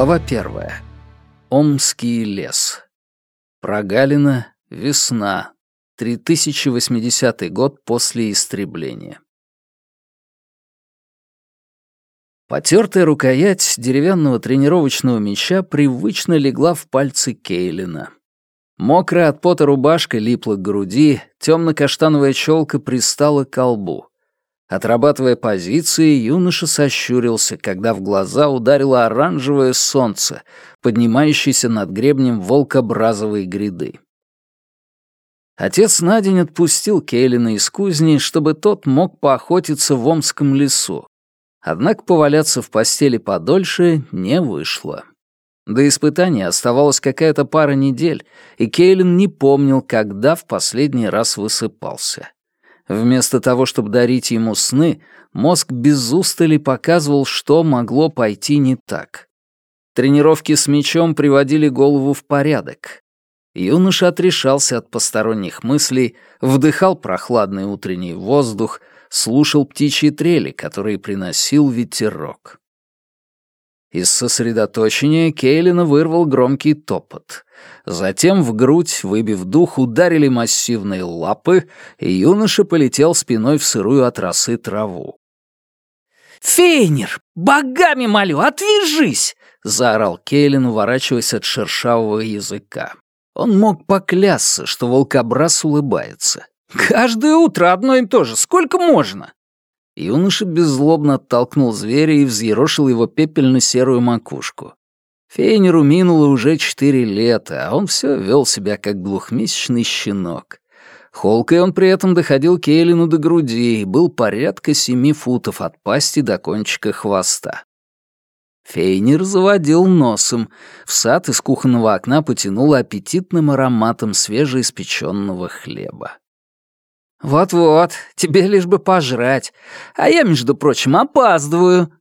Глава первая. Омский лес. Прогалина, весна, 3080 год после истребления. Потертая рукоять деревянного тренировочного мяча привычно легла в пальцы Кейлина. Мокрая от пота рубашка липла к груди, темно-каштановая челка пристала к колбу. Отрабатывая позиции, юноша сощурился, когда в глаза ударило оранжевое солнце, поднимающееся над гребнем волкобразовой гряды. Отец на день отпустил Кейлина из кузни, чтобы тот мог поохотиться в Омском лесу. Однако поваляться в постели подольше не вышло. До испытания оставалась какая-то пара недель, и Кейлин не помнил, когда в последний раз высыпался. Вместо того, чтобы дарить ему сны, мозг без устали показывал, что могло пойти не так. Тренировки с мечом приводили голову в порядок. Юноша отрешался от посторонних мыслей, вдыхал прохладный утренний воздух, слушал птичьи трели, которые приносил ветерок. Из сосредоточения Кейлина вырвал громкий топот. Затем в грудь, выбив дух, ударили массивные лапы, и юноша полетел спиной в сырую от росы траву. «Фейнер, богами молю, отвяжись!» — заорал Кейлин, уворачиваясь от шершавого языка. Он мог поклясться, что волкобраз улыбается. «Каждое утро одно и то же. Сколько можно?» Юноша беззлобно оттолкнул зверя и взъерошил его пепельно-серую макушку. Фейнеру минуло уже четыре лета, а он все вел себя как двухмесячный щенок. Холкой он при этом доходил Кейлину до груди и был порядка семи футов от пасти до кончика хвоста. Фейнер заводил носом. В сад из кухонного окна потянуло аппетитным ароматом свежеиспеченного хлеба. «Вот-вот, тебе лишь бы пожрать. А я, между прочим, опаздываю».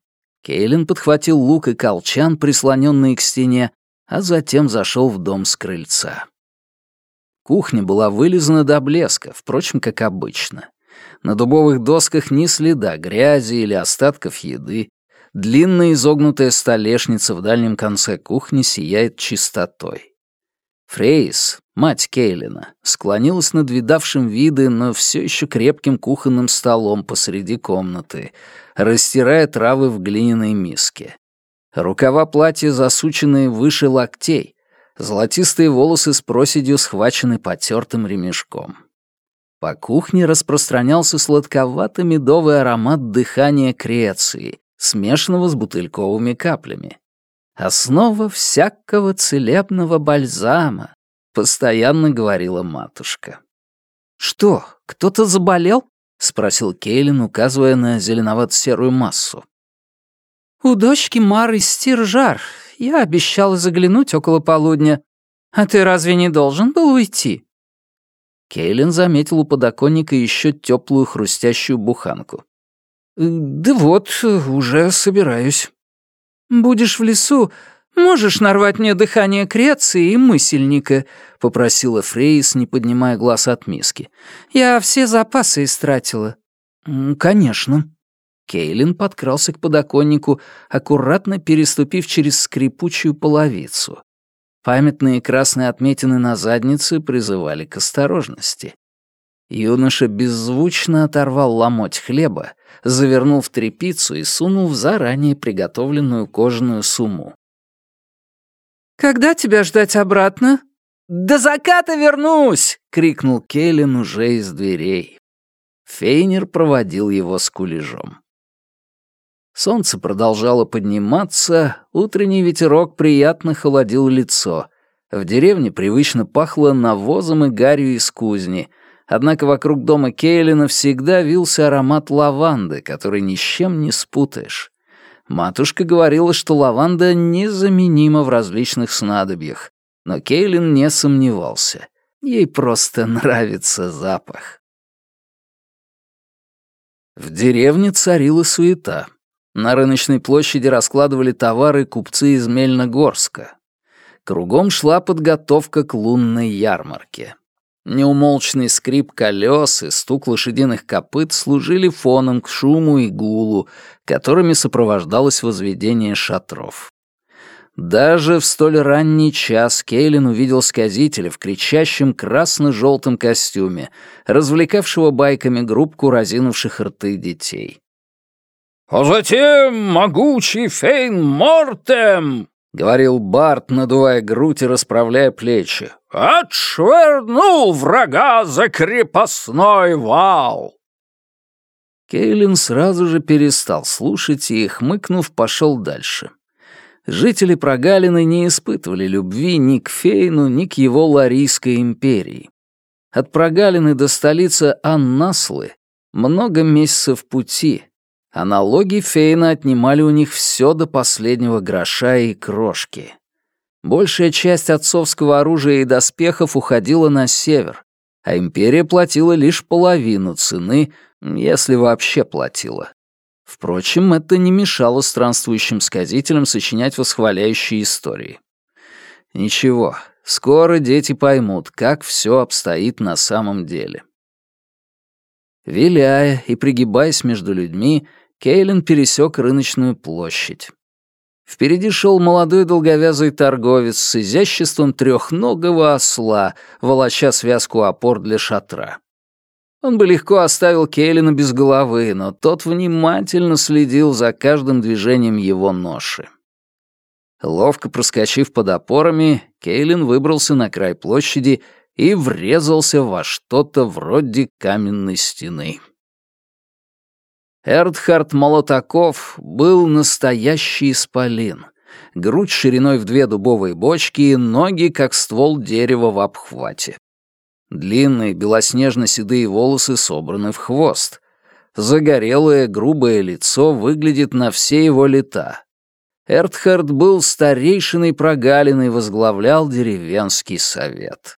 Кейлин подхватил лук и колчан, прислоненные к стене, а затем зашел в дом с крыльца. Кухня была вылизана до блеска, впрочем, как обычно. На дубовых досках ни следа грязи или остатков еды. Длинная изогнутая столешница в дальнем конце кухни сияет чистотой. Фрейс, мать Кейлина, склонилась над видавшим виды, но все еще крепким кухонным столом посреди комнаты, растирая травы в глиняной миске. Рукава платья засученные выше локтей, золотистые волосы с проседью схвачены потертым ремешком. По кухне распространялся сладковато-медовый аромат дыхания Креции, смешанного с бутыльковыми каплями. «Основа всякого целебного бальзама», — постоянно говорила матушка. «Что, кто-то заболел?» — спросил Кейлин, указывая на зеленовато-серую массу. «У дочки Мары стиржар. Я обещала заглянуть около полудня. А ты разве не должен был уйти?» Кейлин заметил у подоконника еще теплую хрустящую буханку. «Да вот, уже собираюсь». «Будешь в лесу, можешь нарвать мне дыхание Креции и мысельника», — попросила Фрейс, не поднимая глаз от миски. «Я все запасы истратила». «Конечно». Кейлин подкрался к подоконнику, аккуратно переступив через скрипучую половицу. Памятные красные отметины на заднице призывали к осторожности. Юноша беззвучно оторвал ломоть хлеба, завернул в тряпицу и сунул в заранее приготовленную кожаную сумму. «Когда тебя ждать обратно?» «До заката вернусь!» — крикнул Келлен уже из дверей. Фейнер проводил его с кулежом. Солнце продолжало подниматься, утренний ветерок приятно холодил лицо. В деревне привычно пахло навозом и гарью из кузни, Однако вокруг дома Кейлина всегда вился аромат лаванды, который ни с чем не спутаешь. Матушка говорила, что лаванда незаменима в различных снадобьях, но Кейлин не сомневался. Ей просто нравится запах. В деревне царила суета. На рыночной площади раскладывали товары купцы из Мельногорска. Кругом шла подготовка к лунной ярмарке. Неумолчный скрип колес и стук лошадиных копыт служили фоном к шуму и гулу, которыми сопровождалось возведение шатров. Даже в столь ранний час Кейлин увидел сказителя в кричащем красно-желтом костюме, развлекавшего байками группку разинувших рты детей. «А затем могучий Фейн Мортем!» — говорил Барт, надувая грудь и расправляя плечи. «Отшвырнул врага за крепостной вал!» Кейлин сразу же перестал слушать и, хмыкнув, пошел дальше. Жители прогалины не испытывали любви ни к Фейну, ни к его Ларийской империи. От прогалины до столицы Аннаслы много месяцев пути, а налоги Фейна отнимали у них все до последнего гроша и крошки. Большая часть отцовского оружия и доспехов уходила на север, а империя платила лишь половину цены, если вообще платила. Впрочем, это не мешало странствующим сказителям сочинять восхваляющие истории. Ничего, скоро дети поймут, как все обстоит на самом деле. Виляя и пригибаясь между людьми, Кейлин пересек рыночную площадь. Впереди шел молодой долговязый торговец с изяществом трехногого осла, волоча связку опор для шатра. Он бы легко оставил Кейлина без головы, но тот внимательно следил за каждым движением его ноши. Ловко проскочив под опорами, Кейлин выбрался на край площади и врезался во что-то вроде каменной стены. Эрдхард Молотаков был настоящий исполин. Грудь шириной в две дубовые бочки и ноги, как ствол дерева в обхвате. Длинные белоснежно-седые волосы собраны в хвост. Загорелое, грубое лицо выглядит на все его лета. Эртхард был старейшиной прогалиной и возглавлял деревенский совет.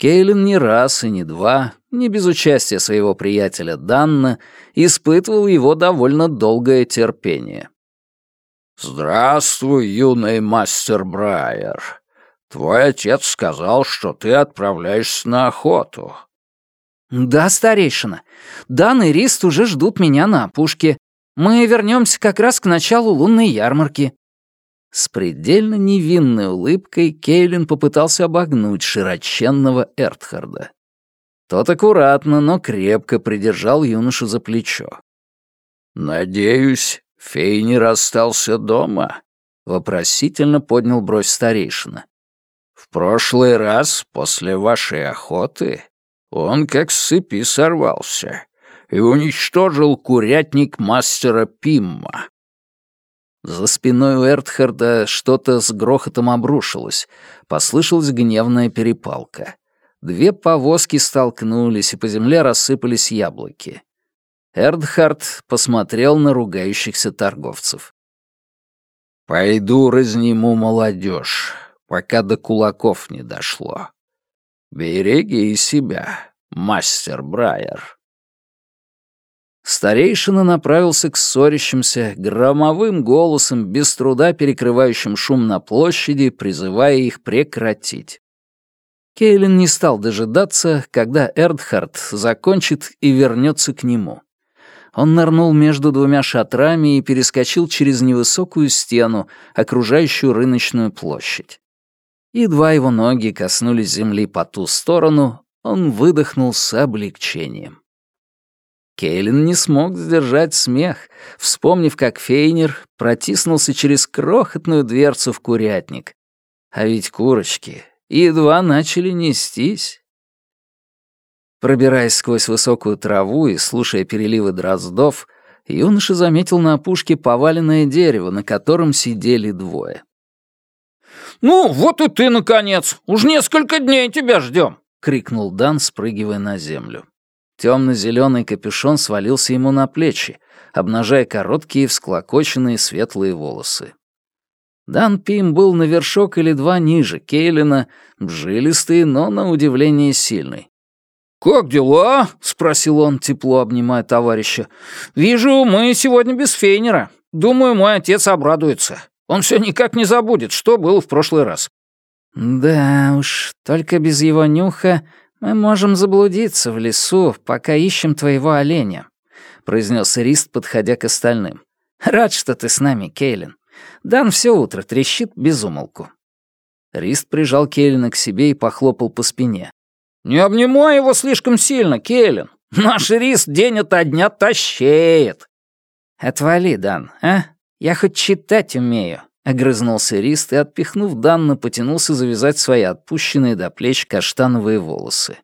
Кейлин не раз и не два, не без участия своего приятеля Данна, испытывал его довольно долгое терпение. «Здравствуй, юный мастер Брайер», Твой отец сказал, что ты отправляешься на охоту». «Да, старейшина. Дан и Рист уже ждут меня на опушке. Мы вернемся как раз к началу лунной ярмарки». С предельно невинной улыбкой Кейлин попытался обогнуть широченного Эртхарда. Тот аккуратно, но крепко придержал юношу за плечо. «Надеюсь, фей расстался дома?» — вопросительно поднял бровь старейшина. В прошлый раз, после вашей охоты, он как с цепи сорвался и уничтожил курятник мастера Пимма. За спиной у Эртхарда что-то с грохотом обрушилось, послышалась гневная перепалка. Две повозки столкнулись, и по земле рассыпались яблоки. Эрдхард посмотрел на ругающихся торговцев. «Пойду разниму молодежь пока до кулаков не дошло. Береги себя, мастер Брайер. Старейшина направился к ссорящимся, громовым голосом, без труда перекрывающим шум на площади, призывая их прекратить. Кейлин не стал дожидаться, когда Эрдхард закончит и вернется к нему. Он нырнул между двумя шатрами и перескочил через невысокую стену, окружающую рыночную площадь. Едва его ноги коснулись земли по ту сторону, он выдохнул с облегчением. Кейлин не смог сдержать смех, вспомнив, как Фейнер протиснулся через крохотную дверцу в курятник. А ведь курочки едва начали нестись. Пробираясь сквозь высокую траву и слушая переливы дроздов, юноша заметил на опушке поваленное дерево, на котором сидели двое. «Ну, вот и ты, наконец! Уж несколько дней тебя ждем!» — крикнул Дан, спрыгивая на землю. Темно-зеленый капюшон свалился ему на плечи, обнажая короткие всклокоченные светлые волосы. Дан Пим был на вершок или два ниже Кейлина, жилистый, но на удивление сильный. «Как дела?» — спросил он, тепло обнимая товарища. «Вижу, мы сегодня без Фейнера. Думаю, мой отец обрадуется. Он все никак не забудет, что было в прошлый раз». «Да уж, только без его нюха мы можем заблудиться в лесу, пока ищем твоего оленя», — произнес Рист, подходя к остальным. «Рад, что ты с нами, Кейлин. Дан все утро трещит без умолку. Рист прижал Кейлина к себе и похлопал по спине. «Не обнимай его слишком сильно, Кейлин. Наш Рист день ото дня тащеет». «Отвали, Дан, а? Я хоть читать умею», — огрызнулся Рист и, отпихнув Данна, потянулся завязать свои отпущенные до плеч каштановые волосы.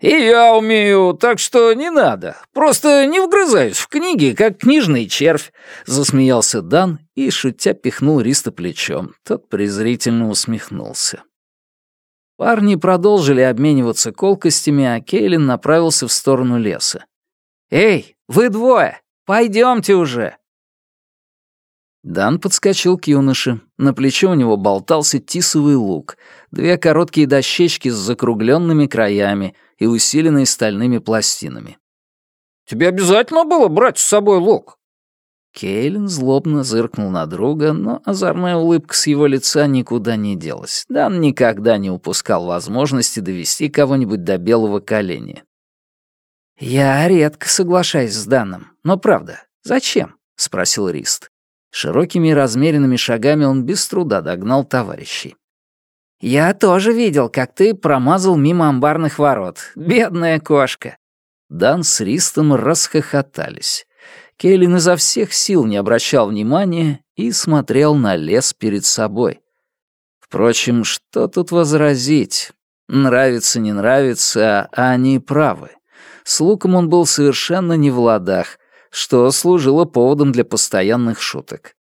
«И я умею, так что не надо. Просто не вгрызаюсь в книги, как книжный червь», — засмеялся Дан и, шутя, пихнул Риста плечом. Тот презрительно усмехнулся. Парни продолжили обмениваться колкостями, а Кейлин направился в сторону леса. «Эй, вы двое, пойдемте уже!» Дан подскочил к юноше. На плече у него болтался тисовый лук, две короткие дощечки с закругленными краями и усиленные стальными пластинами. «Тебе обязательно было брать с собой лук?» Кейлин злобно зыркнул на друга, но озорная улыбка с его лица никуда не делась. Дан никогда не упускал возможности довести кого-нибудь до белого коленя. «Я редко соглашаюсь с Даном, но правда, зачем?» — спросил Рист. Широкими и размеренными шагами он без труда догнал товарищей. «Я тоже видел, как ты промазал мимо амбарных ворот. Бедная кошка!» Дан с Ристом расхохотались. Кейлин изо всех сил не обращал внимания и смотрел на лес перед собой. Впрочем, что тут возразить? Нравится, не нравится, а они правы. С луком он был совершенно не в ладах, что служило поводом для постоянных шуток.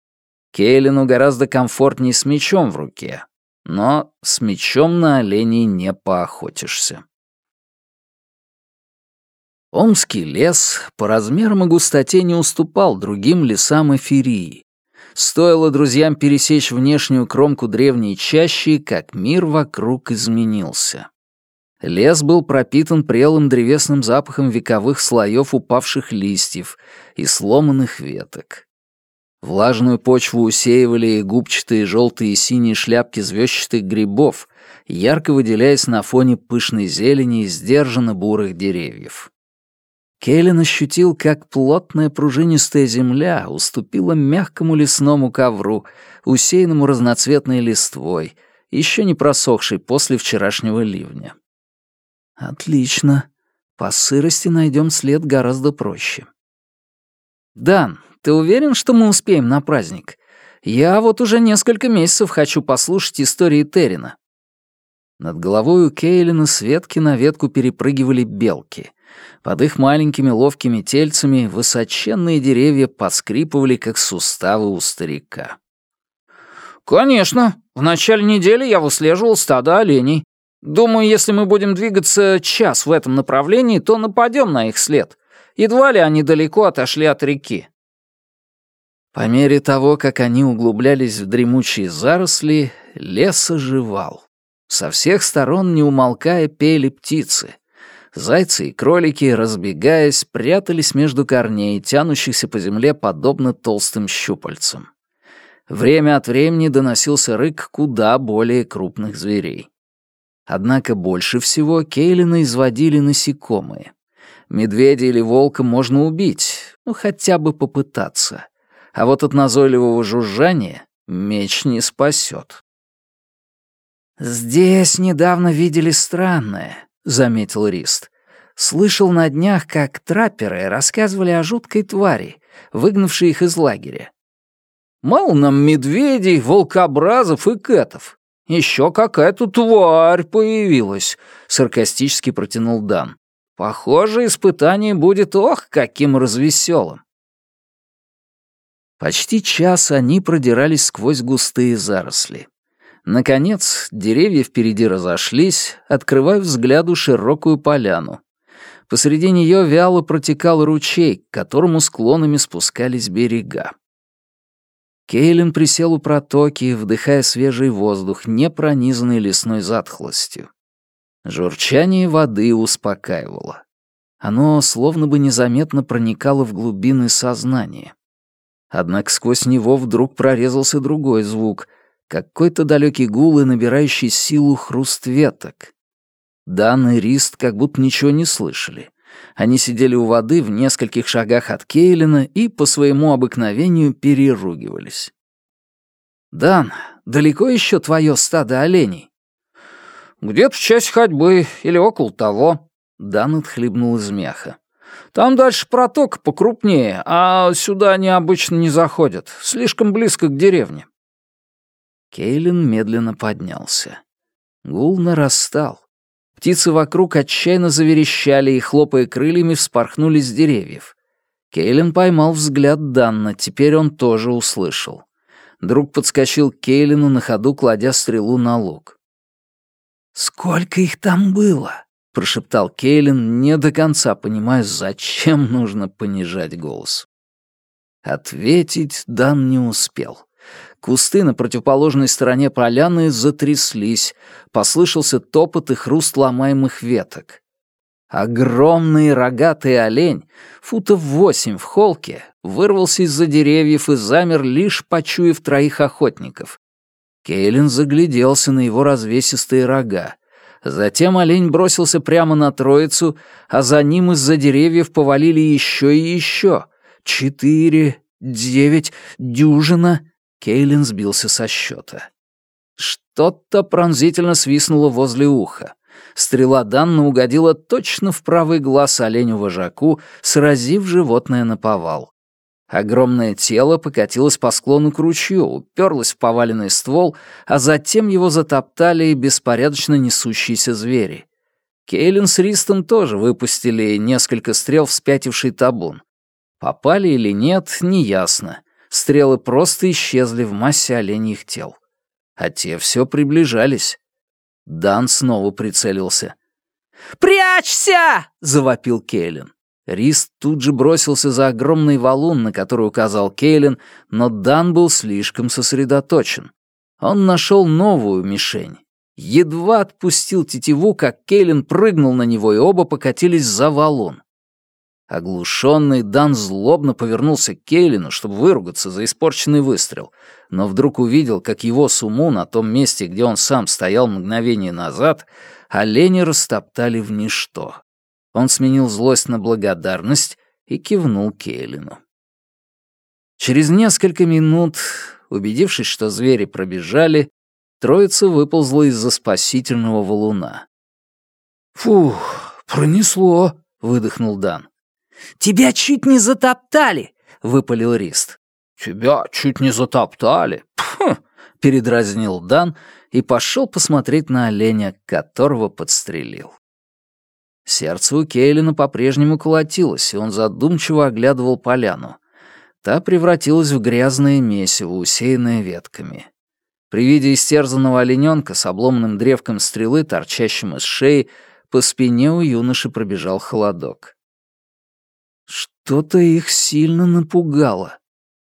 Кейлину гораздо комфортнее с мечом в руке, но с мечом на оленей не поохотишься. Омский лес по размерам и густоте не уступал другим лесам эфирии. Стоило друзьям пересечь внешнюю кромку древней чащи, как мир вокруг изменился. Лес был пропитан прелым древесным запахом вековых слоев упавших листьев и сломанных веток. Влажную почву усеивали губчатые желтые и синие шляпки звездчатых грибов, ярко выделяясь на фоне пышной зелени и сдержанно бурых деревьев. Келлен ощутил, как плотная пружинистая земля уступила мягкому лесному ковру, усеянному разноцветной листвой, еще не просохшей после вчерашнего ливня. Отлично. По сырости найдем след гораздо проще. «Дан, ты уверен, что мы успеем на праздник? Я вот уже несколько месяцев хочу послушать истории Террина». Над головой у Кейлина с ветки на ветку перепрыгивали белки. Под их маленькими ловкими тельцами высоченные деревья поскрипывали, как суставы у старика. «Конечно. В начале недели я выслеживал стадо оленей. Думаю, если мы будем двигаться час в этом направлении, то нападем на их след. Едва ли они далеко отошли от реки. По мере того, как они углублялись в дремучие заросли, лес оживал. Со всех сторон, не умолкая, пели птицы. Зайцы и кролики, разбегаясь, прятались между корней, тянущихся по земле подобно толстым щупальцам. Время от времени доносился рык куда более крупных зверей. Однако больше всего Кейлина изводили насекомые. Медведя или волка можно убить, ну хотя бы попытаться. А вот от назойливого жужжания меч не спасет. «Здесь недавно видели странное», — заметил Рист. «Слышал на днях, как трапперы рассказывали о жуткой твари, выгнавшей их из лагеря. Мало нам медведей, волкобразов и кэтов. Еще какая-то тварь появилась», — саркастически протянул Дан. «Похоже, испытание будет ох, каким развеселым». Почти час они продирались сквозь густые заросли. Наконец, деревья впереди разошлись, открывая взгляду широкую поляну. Посреди нее вяло протекал ручей, к которому склонами спускались берега. Кейлин присел у протоки, вдыхая свежий воздух, не пронизанный лесной затхлостью. Журчание воды успокаивало. Оно словно бы незаметно проникало в глубины сознания. Однако сквозь него вдруг прорезался другой звук, какой-то далекий гул и набирающий силу хруст веток. Дан и Рист как будто ничего не слышали. Они сидели у воды в нескольких шагах от Кейлина и по своему обыкновению переругивались. «Дан, далеко еще твое стадо оленей?» «Где-то в часть ходьбы или около того». Дан отхлебнул из меха. «Там дальше проток покрупнее, а сюда они обычно не заходят. Слишком близко к деревне». Кейлин медленно поднялся. Гул нарастал. Птицы вокруг отчаянно заверещали и, хлопая крыльями, вспорхнули с деревьев. Кейлин поймал взгляд Данна, теперь он тоже услышал. Друг подскочил к Кейлину на ходу, кладя стрелу на лук. «Сколько их там было?» — прошептал Кейлин, не до конца понимая, зачем нужно понижать голос. Ответить Дан не успел. Кусты на противоположной стороне поляны затряслись, послышался топот и хруст ломаемых веток. Огромный рогатый олень, футов восемь в холке, вырвался из-за деревьев и замер, лишь почуяв троих охотников. Кейлин загляделся на его развесистые рога. Затем олень бросился прямо на троицу, а за ним из-за деревьев повалили еще и еще. Четыре, девять, дюжина — Кейлин сбился со счета. Что-то пронзительно свистнуло возле уха. Стрела Данна угодила точно в правый глаз оленю-вожаку, сразив животное на повал. Огромное тело покатилось по склону к ручью, уперлось в поваленный ствол, а затем его затоптали беспорядочно несущиеся звери. Кейлин с Ристом тоже выпустили несколько стрел в спятивший табун. Попали или нет, неясно стрелы просто исчезли в массе оленьих тел. А те все приближались. Дан снова прицелился. «Прячься!» — завопил Кейлин. Рис тут же бросился за огромный валун, на который указал Кейлин, но Дан был слишком сосредоточен. Он нашел новую мишень. Едва отпустил тетиву, как Кейлин прыгнул на него, и оба покатились за валун. Оглушенный Дан злобно повернулся к Кейлину, чтобы выругаться за испорченный выстрел, но вдруг увидел, как его суму на том месте, где он сам стоял мгновение назад, олени растоптали в ничто. Он сменил злость на благодарность и кивнул Кейлину. Через несколько минут, убедившись, что звери пробежали, троица выползла из-за спасительного валуна. «Фух, пронесло», — выдохнул Дан. «Тебя чуть не затоптали!» — выпалил Рист. «Тебя чуть не затоптали!» Пф! передразнил Дан и пошел посмотреть на оленя, которого подстрелил. Сердце у Кейлина по-прежнему колотилось, и он задумчиво оглядывал поляну. Та превратилась в грязное месиво, усеянное ветками. При виде истерзанного олененка с обломанным древком стрелы, торчащим из шеи, по спине у юноши пробежал холодок. Что-то их сильно напугало.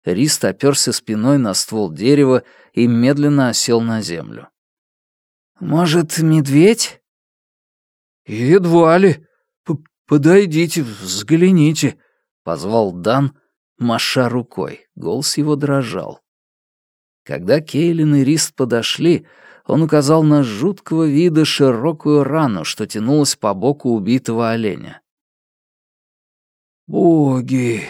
Рист оперся спиной на ствол дерева и медленно осел на землю. «Может, медведь?» «Едва ли. П Подойдите, взгляните», — позвал Дан, маша рукой. Голос его дрожал. Когда Кейлин и Рист подошли, он указал на жуткого вида широкую рану, что тянулась по боку убитого оленя. «Боги!»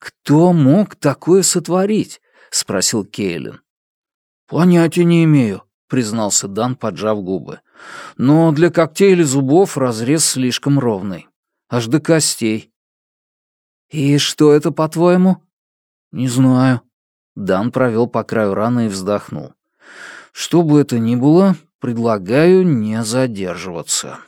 «Кто мог такое сотворить?» — спросил Кейлин. «Понятия не имею», — признался Дан, поджав губы. «Но для когтей или зубов разрез слишком ровный. Аж до костей». «И что это, по-твоему?» «Не знаю». Дан провел по краю раны и вздохнул. «Что бы это ни было, предлагаю не задерживаться».